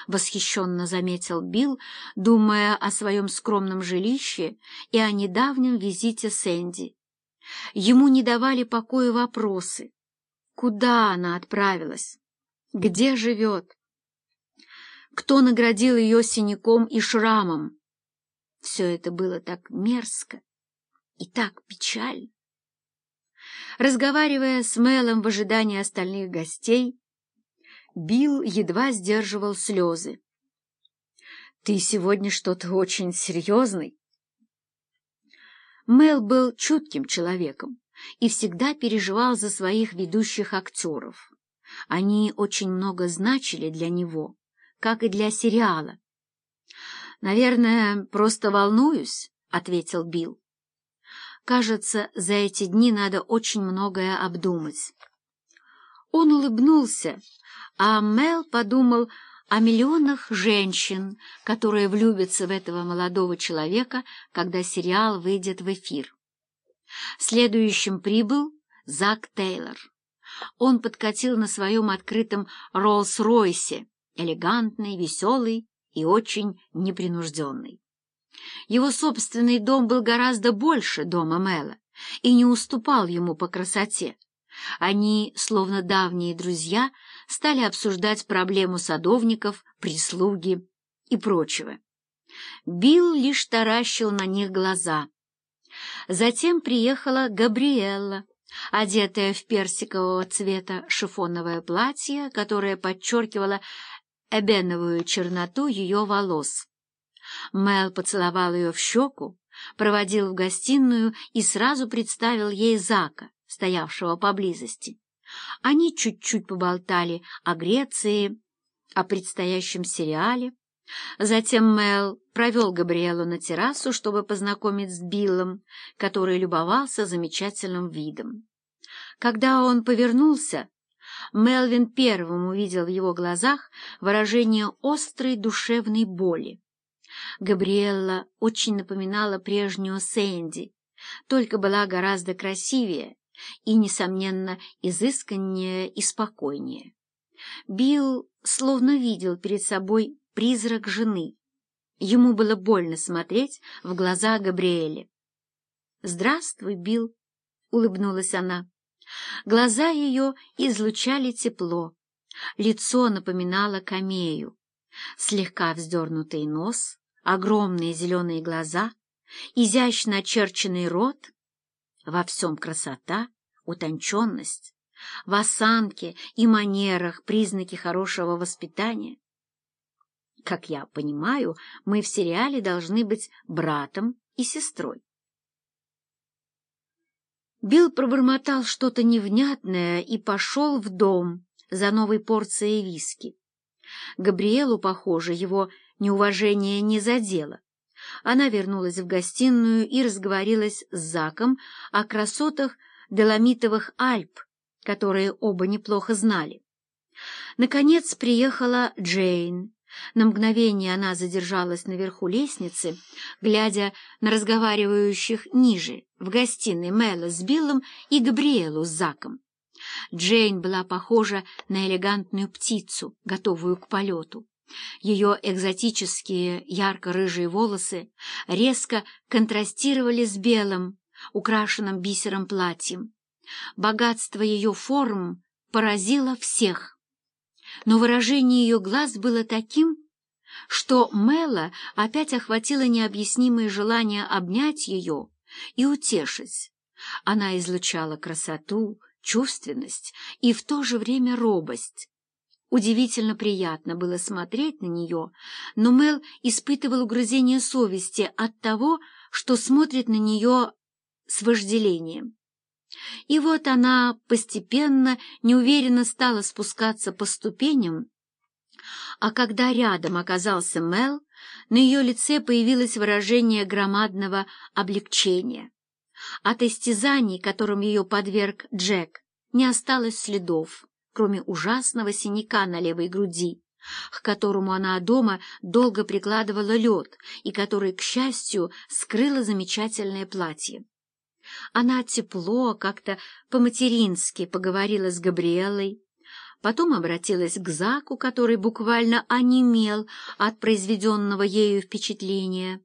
— восхищенно заметил Билл, думая о своем скромном жилище и о недавнем визите Сэнди. Ему не давали покоя вопросы. Куда она отправилась? Где живет? Кто наградил ее синяком и шрамом? Все это было так мерзко и так печально. Разговаривая с Мелом в ожидании остальных гостей, Билл едва сдерживал слезы. «Ты сегодня что-то очень серьезный?» Мел был чутким человеком и всегда переживал за своих ведущих актеров. Они очень много значили для него, как и для сериала. «Наверное, просто волнуюсь», — ответил Билл. «Кажется, за эти дни надо очень многое обдумать». Он улыбнулся, а Мел подумал о миллионах женщин, которые влюбятся в этого молодого человека, когда сериал выйдет в эфир. Следующим прибыл Зак Тейлор. Он подкатил на своем открытом Роллс-Ройсе, элегантный, веселый и очень непринужденный. Его собственный дом был гораздо больше дома Мэла и не уступал ему по красоте. Они, словно давние друзья, стали обсуждать проблему садовников, прислуги и прочего. Билл лишь таращил на них глаза. Затем приехала Габриэлла, одетая в персикового цвета шифоновое платье, которое подчеркивало эбеновую черноту ее волос. Мел поцеловал ее в щеку, проводил в гостиную и сразу представил ей Зака, стоявшего поблизости. Они чуть-чуть поболтали о Греции, о предстоящем сериале. Затем Мел провел Габриэлу на террасу, чтобы познакомить с Биллом, который любовался замечательным видом. Когда он повернулся, Мелвин первым увидел в его глазах выражение острой душевной боли. Габриэлла очень напоминала прежнюю Сэнди, только была гораздо красивее и, несомненно, изысканнее и спокойнее. Билл словно видел перед собой призрак жены. Ему было больно смотреть в глаза Габриэле. «Здравствуй, Билл», — улыбнулась она. Глаза ее излучали тепло, лицо напоминало камею, слегка вздернутый нос, огромные зеленые глаза, изящно очерченный рот во всем красота, утонченность, в осанке и манерах признаки хорошего воспитания. Как я понимаю, мы в сериале должны быть братом и сестрой. Билл пробормотал что-то невнятное и пошел в дом за новой порцией виски. Габриэлу, похоже, его неуважение не задело. Она вернулась в гостиную и разговорилась с Заком о красотах Деламитовых Альп, которые оба неплохо знали. Наконец приехала Джейн. На мгновение она задержалась наверху лестницы, глядя на разговаривающих ниже, в гостиной Мэла с Биллом и Габриэлу с Заком. Джейн была похожа на элегантную птицу, готовую к полету. Ее экзотические ярко-рыжие волосы резко контрастировали с белым, украшенным бисером платьем. Богатство ее форм поразило всех. Но выражение ее глаз было таким, что Мэла опять охватило необъяснимое желание обнять ее и утешить. Она излучала красоту, чувственность и в то же время робость. Удивительно приятно было смотреть на нее, но Мел испытывал угрызение совести от того, что смотрит на нее с вожделением. И вот она постепенно, неуверенно стала спускаться по ступеням, а когда рядом оказался Мел, на ее лице появилось выражение громадного облегчения. От истязаний, которым ее подверг Джек, не осталось следов кроме ужасного синяка на левой груди, к которому она дома долго прикладывала лед и который, к счастью, скрыло замечательное платье. Она тепло, как-то по-матерински поговорила с Габриэлой, потом обратилась к Заку, который буквально онемел от произведенного ею впечатления,